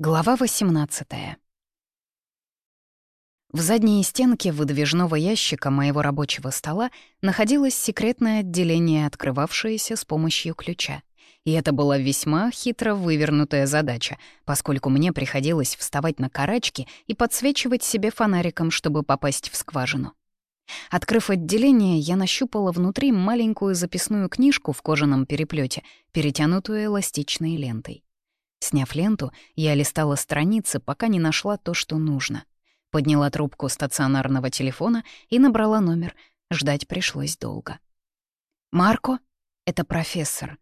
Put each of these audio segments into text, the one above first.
Глава 18 В задней стенке выдвижного ящика моего рабочего стола находилось секретное отделение, открывавшееся с помощью ключа. И это была весьма хитро вывернутая задача, поскольку мне приходилось вставать на карачки и подсвечивать себе фонариком, чтобы попасть в скважину. Открыв отделение, я нащупала внутри маленькую записную книжку в кожаном переплете, перетянутую эластичной лентой. Сняв ленту, я листала страницы, пока не нашла то, что нужно. Подняла трубку стационарного телефона и набрала номер. Ждать пришлось долго. «Марко? Это профессор.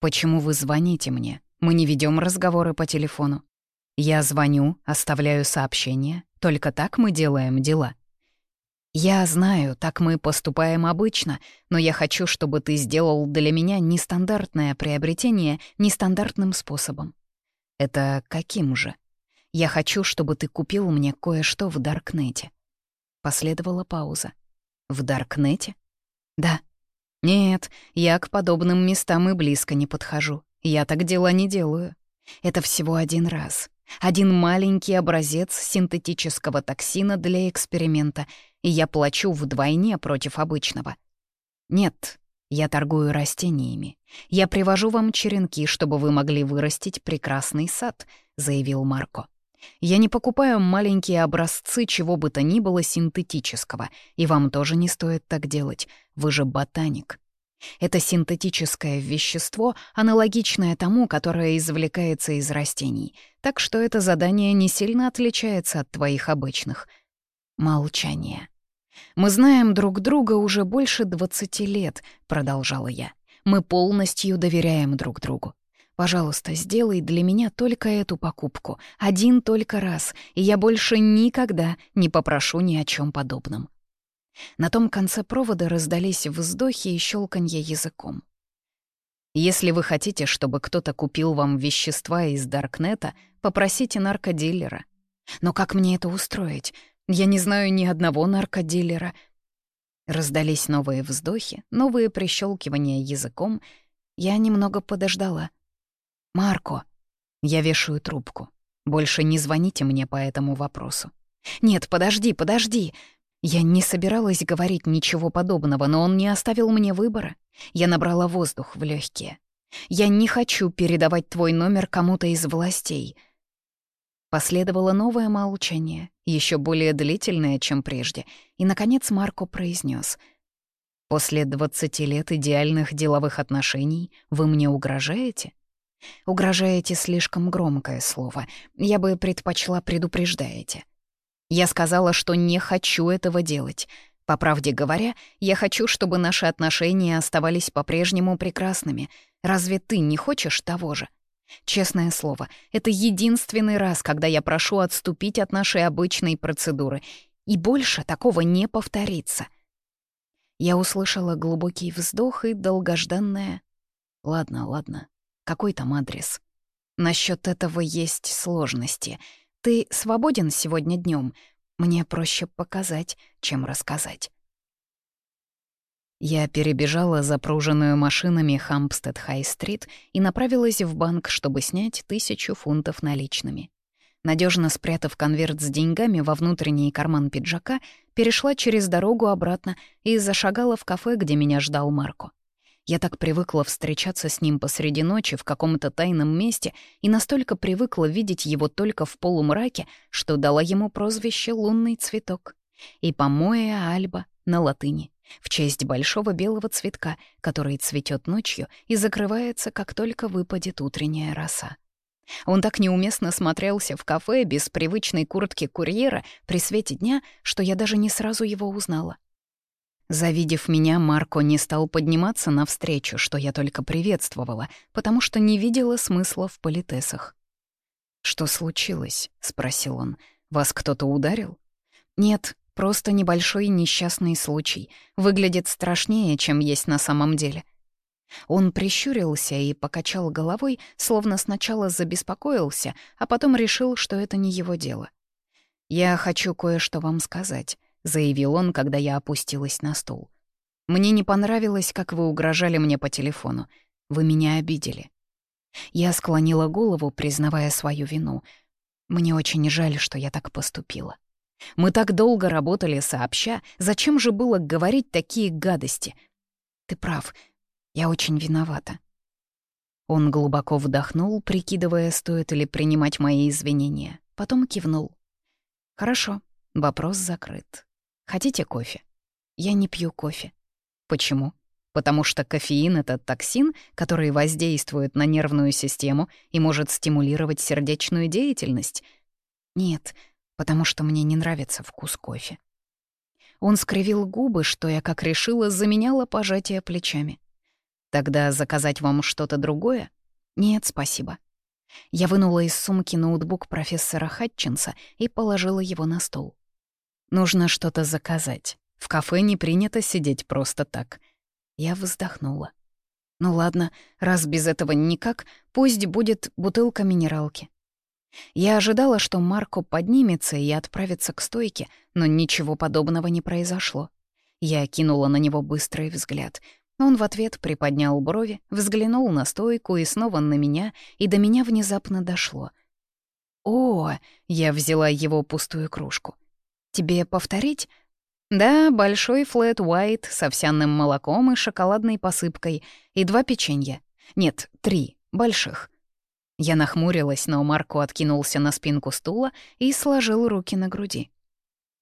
Почему вы звоните мне? Мы не ведем разговоры по телефону. Я звоню, оставляю сообщение. Только так мы делаем дела». «Я знаю, так мы поступаем обычно, но я хочу, чтобы ты сделал для меня нестандартное приобретение нестандартным способом. Это каким же? Я хочу, чтобы ты купил мне кое-что в Даркнете. Последовала пауза. В Даркнете? Да. Нет, я к подобным местам и близко не подхожу. Я так дела не делаю. Это всего один раз. Один маленький образец синтетического токсина для эксперимента, и я плачу вдвойне против обычного. Нет, я торгую растениями. Я привожу вам черенки, чтобы вы могли вырастить прекрасный сад», — заявил Марко. «Я не покупаю маленькие образцы чего бы то ни было синтетического, и вам тоже не стоит так делать. Вы же ботаник». Это синтетическое вещество, аналогичное тому, которое извлекается из растений, так что это задание не сильно отличается от твоих обычных. Молчание. «Мы знаем друг друга уже больше двадцати лет», — продолжала я. «Мы полностью доверяем друг другу. Пожалуйста, сделай для меня только эту покупку, один только раз, и я больше никогда не попрошу ни о чем подобном». На том конце провода раздались вздохи и щелканье языком. Если вы хотите, чтобы кто-то купил вам вещества из Даркнета, попросите наркодилера. Но как мне это устроить? Я не знаю ни одного наркодилера». Раздались новые вздохи, новые прищелкивания языком. Я немного подождала. «Марко!» Я вешаю трубку. Больше не звоните мне по этому вопросу. «Нет, подожди, подожди!» Я не собиралась говорить ничего подобного, но он не оставил мне выбора. Я набрала воздух в легкие. «Я не хочу передавать твой номер кому-то из властей», Последовало новое молчание, еще более длительное, чем прежде, и, наконец, Марко произнес: «После двадцати лет идеальных деловых отношений вы мне угрожаете?» «Угрожаете» — слишком громкое слово. Я бы предпочла «предупреждаете». Я сказала, что не хочу этого делать. По правде говоря, я хочу, чтобы наши отношения оставались по-прежнему прекрасными. Разве ты не хочешь того же?» Честное слово, это единственный раз, когда я прошу отступить от нашей обычной процедуры, и больше такого не повторится. Я услышала глубокий вздох и долгожданное «Ладно, ладно, какой там адрес?» Насчет этого есть сложности. Ты свободен сегодня днем? Мне проще показать, чем рассказать. Я перебежала запруженную машинами Хампстед-Хай-стрит и направилась в банк, чтобы снять тысячу фунтов наличными. Надежно спрятав конверт с деньгами во внутренний карман пиджака, перешла через дорогу обратно и зашагала в кафе, где меня ждал Марко. Я так привыкла встречаться с ним посреди ночи в каком-то тайном месте и настолько привыкла видеть его только в полумраке, что дала ему прозвище «Лунный цветок» и «Помоя Альба» на латыни в честь большого белого цветка, который цветет ночью и закрывается, как только выпадет утренняя роса. Он так неуместно смотрелся в кафе без привычной куртки курьера при свете дня, что я даже не сразу его узнала. Завидев меня, Марко не стал подниматься навстречу, что я только приветствовала, потому что не видела смысла в политесах. «Что случилось?» — спросил он. «Вас кто-то ударил?» «Нет, Просто небольшой несчастный случай. Выглядит страшнее, чем есть на самом деле. Он прищурился и покачал головой, словно сначала забеспокоился, а потом решил, что это не его дело. «Я хочу кое-что вам сказать», — заявил он, когда я опустилась на стул. «Мне не понравилось, как вы угрожали мне по телефону. Вы меня обидели». Я склонила голову, признавая свою вину. Мне очень жаль, что я так поступила. Мы так долго работали сообща, зачем же было говорить такие гадости? Ты прав, я очень виновата. Он глубоко вдохнул, прикидывая, стоит ли принимать мои извинения. Потом кивнул. «Хорошо, вопрос закрыт. Хотите кофе?» «Я не пью кофе». «Почему?» Потому что кофеин — это токсин, который воздействует на нервную систему и может стимулировать сердечную деятельность? Нет, потому что мне не нравится вкус кофе. Он скривил губы, что я, как решила, заменяла пожатие плечами. Тогда заказать вам что-то другое? Нет, спасибо. Я вынула из сумки ноутбук профессора Хатчинса и положила его на стол. Нужно что-то заказать. В кафе не принято сидеть просто так — я вздохнула. Ну ладно, раз без этого никак, пусть будет бутылка минералки. Я ожидала, что Марко поднимется и отправится к стойке, но ничего подобного не произошло. Я кинула на него быстрый взгляд. Он в ответ приподнял брови, взглянул на стойку и снова на меня, и до меня внезапно дошло. «О!» — я взяла его пустую кружку. «Тебе повторить?» Да, большой white с овсяным молоком и шоколадной посыпкой, и два печенья. Нет, три, больших. Я нахмурилась, но Марко откинулся на спинку стула и сложил руки на груди.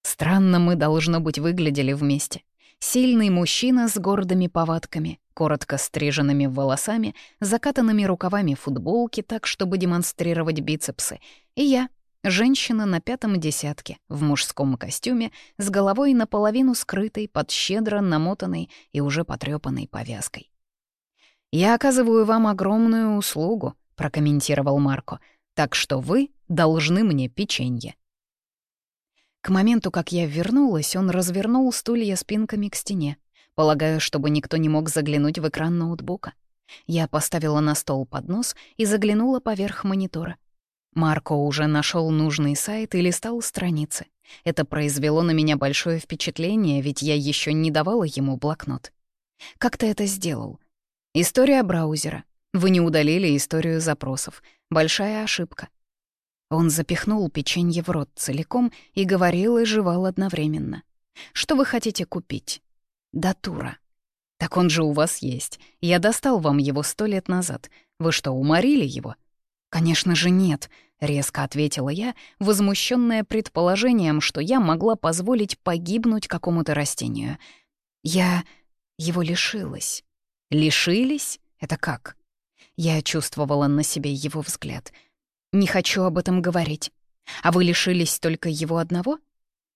Странно мы, должно быть, выглядели вместе. Сильный мужчина с гордыми повадками, коротко стриженными волосами, закатанными рукавами футболки так, чтобы демонстрировать бицепсы, и я — Женщина на пятом десятке, в мужском костюме, с головой наполовину скрытой под щедро намотанной и уже потрёпанной повязкой. «Я оказываю вам огромную услугу», — прокомментировал Марко, «так что вы должны мне печенье». К моменту, как я вернулась, он развернул стулья спинками к стене, полагаю, чтобы никто не мог заглянуть в экран ноутбука. Я поставила на стол поднос и заглянула поверх монитора. Марко уже нашел нужный сайт и листал страницы. Это произвело на меня большое впечатление, ведь я еще не давала ему блокнот. Как ты это сделал? История браузера. Вы не удалили историю запросов. Большая ошибка. Он запихнул печенье в рот целиком и говорил и жевал одновременно. «Что вы хотите купить?» «Датура». «Так он же у вас есть. Я достал вам его сто лет назад. Вы что, уморили его?» «Конечно же нет», — резко ответила я, возмущенная предположением, что я могла позволить погибнуть какому-то растению. Я его лишилась. Лишились? Это как? Я чувствовала на себе его взгляд. Не хочу об этом говорить. А вы лишились только его одного?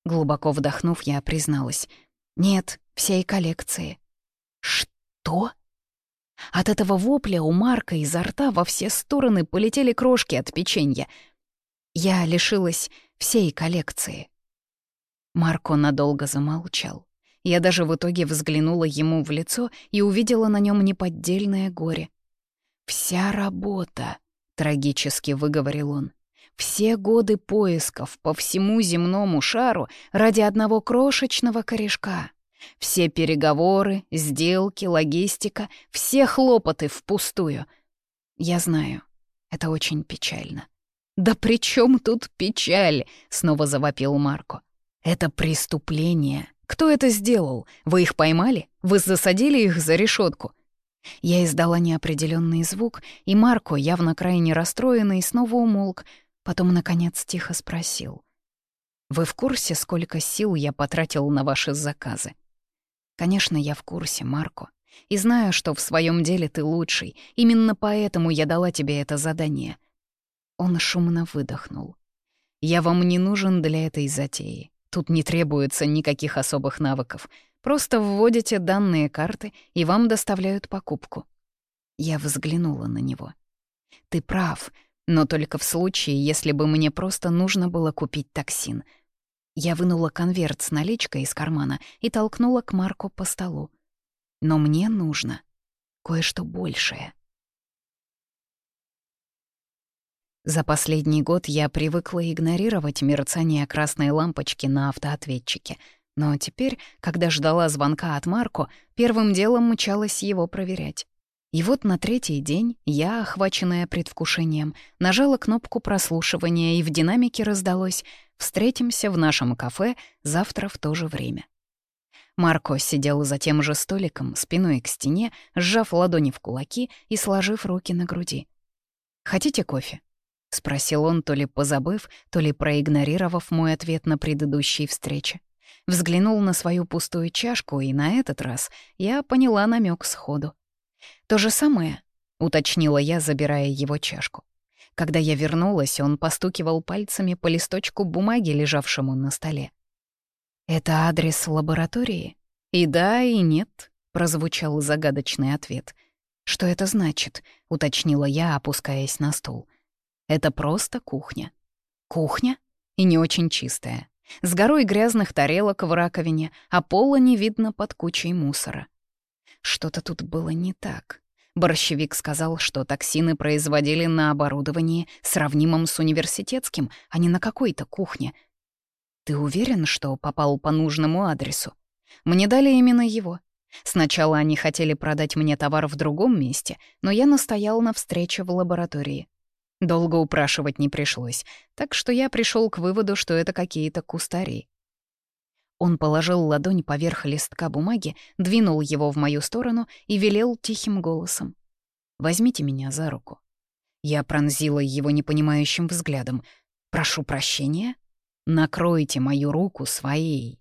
Глубоко вдохнув, я призналась. Нет, всей коллекции. Что? От этого вопля у Марка изо рта во все стороны полетели крошки от печенья. Я лишилась всей коллекции. Марко надолго замолчал. Я даже в итоге взглянула ему в лицо и увидела на нем неподдельное горе. «Вся работа», — трагически выговорил он, «все годы поисков по всему земному шару ради одного крошечного корешка». Все переговоры, сделки, логистика, все хлопоты впустую. Я знаю, это очень печально. «Да при чем тут печаль?» — снова завопил Марко. «Это преступление. Кто это сделал? Вы их поймали? Вы засадили их за решетку? Я издала неопределенный звук, и Марко, явно крайне расстроенный, снова умолк, потом, наконец, тихо спросил. «Вы в курсе, сколько сил я потратил на ваши заказы?» Конечно, я в курсе, Марко. И знаю, что в своем деле ты лучший. Именно поэтому я дала тебе это задание. Он шумно выдохнул. Я вам не нужен для этой затеи. Тут не требуется никаких особых навыков. Просто вводите данные карты, и вам доставляют покупку. Я взглянула на него. Ты прав, но только в случае, если бы мне просто нужно было купить токсин — я вынула конверт с наличкой из кармана и толкнула к Марку по столу. Но мне нужно кое-что большее. За последний год я привыкла игнорировать мерцание красной лампочки на автоответчике, но теперь, когда ждала звонка от Марко, первым делом мчалась его проверять. И вот на третий день я, охваченная предвкушением, нажала кнопку прослушивания, и в динамике раздалось «Встретимся в нашем кафе завтра в то же время». Марко сидел за тем же столиком, спиной к стене, сжав ладони в кулаки и сложив руки на груди. «Хотите кофе?» — спросил он, то ли позабыв, то ли проигнорировав мой ответ на предыдущей встрече. Взглянул на свою пустую чашку, и на этот раз я поняла намек сходу. «То же самое», — уточнила я, забирая его чашку. Когда я вернулась, он постукивал пальцами по листочку бумаги, лежавшему на столе. «Это адрес лаборатории?» «И да, и нет», — прозвучал загадочный ответ. «Что это значит?» — уточнила я, опускаясь на стул. «Это просто кухня». «Кухня?» И не очень чистая. С горой грязных тарелок в раковине, а пола не видно под кучей мусора. Что-то тут было не так. Борщевик сказал, что токсины производили на оборудовании, сравнимом с университетским, а не на какой-то кухне — «Ты уверен, что попал по нужному адресу? Мне дали именно его. Сначала они хотели продать мне товар в другом месте, но я настоял на встрече в лаборатории. Долго упрашивать не пришлось, так что я пришел к выводу, что это какие-то кустари. Он положил ладонь поверх листка бумаги, двинул его в мою сторону и велел тихим голосом. «Возьмите меня за руку». Я пронзила его непонимающим взглядом. «Прошу прощения?» Накройте мою руку своей».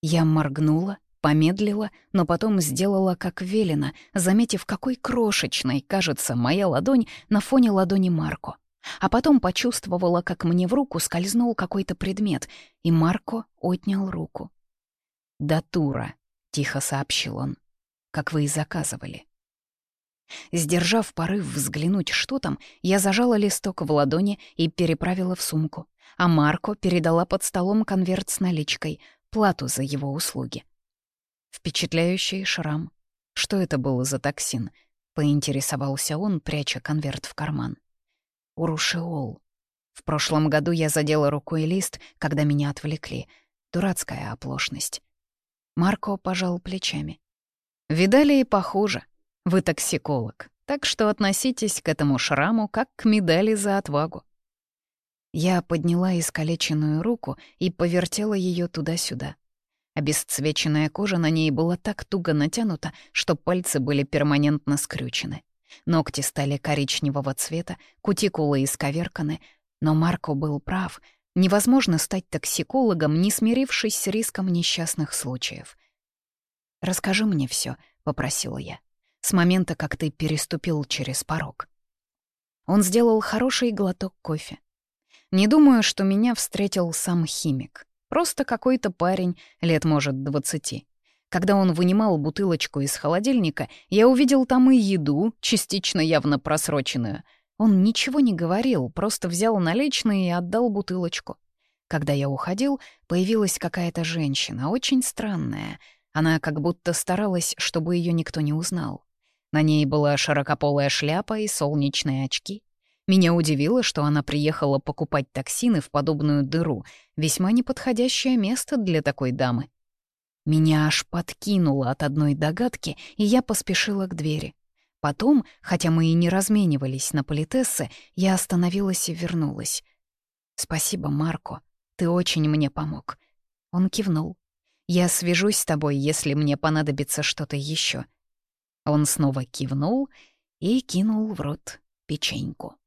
Я моргнула, помедлила, но потом сделала как велено, заметив, какой крошечной кажется моя ладонь на фоне ладони Марко. А потом почувствовала, как мне в руку скользнул какой-то предмет, и Марко отнял руку. «Датура», — тихо сообщил он, — «как вы и заказывали». Сдержав порыв взглянуть, что там, я зажала листок в ладони и переправила в сумку а Марко передала под столом конверт с наличкой, плату за его услуги. Впечатляющий шрам. Что это было за токсин? Поинтересовался он, пряча конверт в карман. Урушеол. В прошлом году я задела рукой лист, когда меня отвлекли. Дурацкая оплошность. Марко пожал плечами. «Видали и похуже. Вы токсиколог, так что относитесь к этому шраму как к медали за отвагу. Я подняла искалеченную руку и повертела ее туда-сюда. Обесцвеченная кожа на ней была так туго натянута, что пальцы были перманентно скрючены. Ногти стали коричневого цвета, кутикулы исковерканы. Но Марко был прав. Невозможно стать токсикологом, не смирившись с риском несчастных случаев. «Расскажи мне все, попросила я, — «с момента, как ты переступил через порог». Он сделал хороший глоток кофе, не думаю, что меня встретил сам химик. Просто какой-то парень, лет, может, двадцати. Когда он вынимал бутылочку из холодильника, я увидел там и еду, частично явно просроченную. Он ничего не говорил, просто взял наличные и отдал бутылочку. Когда я уходил, появилась какая-то женщина, очень странная. Она как будто старалась, чтобы ее никто не узнал. На ней была широкополая шляпа и солнечные очки. Меня удивило, что она приехала покупать токсины в подобную дыру, весьма неподходящее место для такой дамы. Меня аж подкинуло от одной догадки, и я поспешила к двери. Потом, хотя мы и не разменивались на политессы, я остановилась и вернулась. «Спасибо, Марко, ты очень мне помог». Он кивнул. «Я свяжусь с тобой, если мне понадобится что-то еще. Он снова кивнул и кинул в рот печеньку.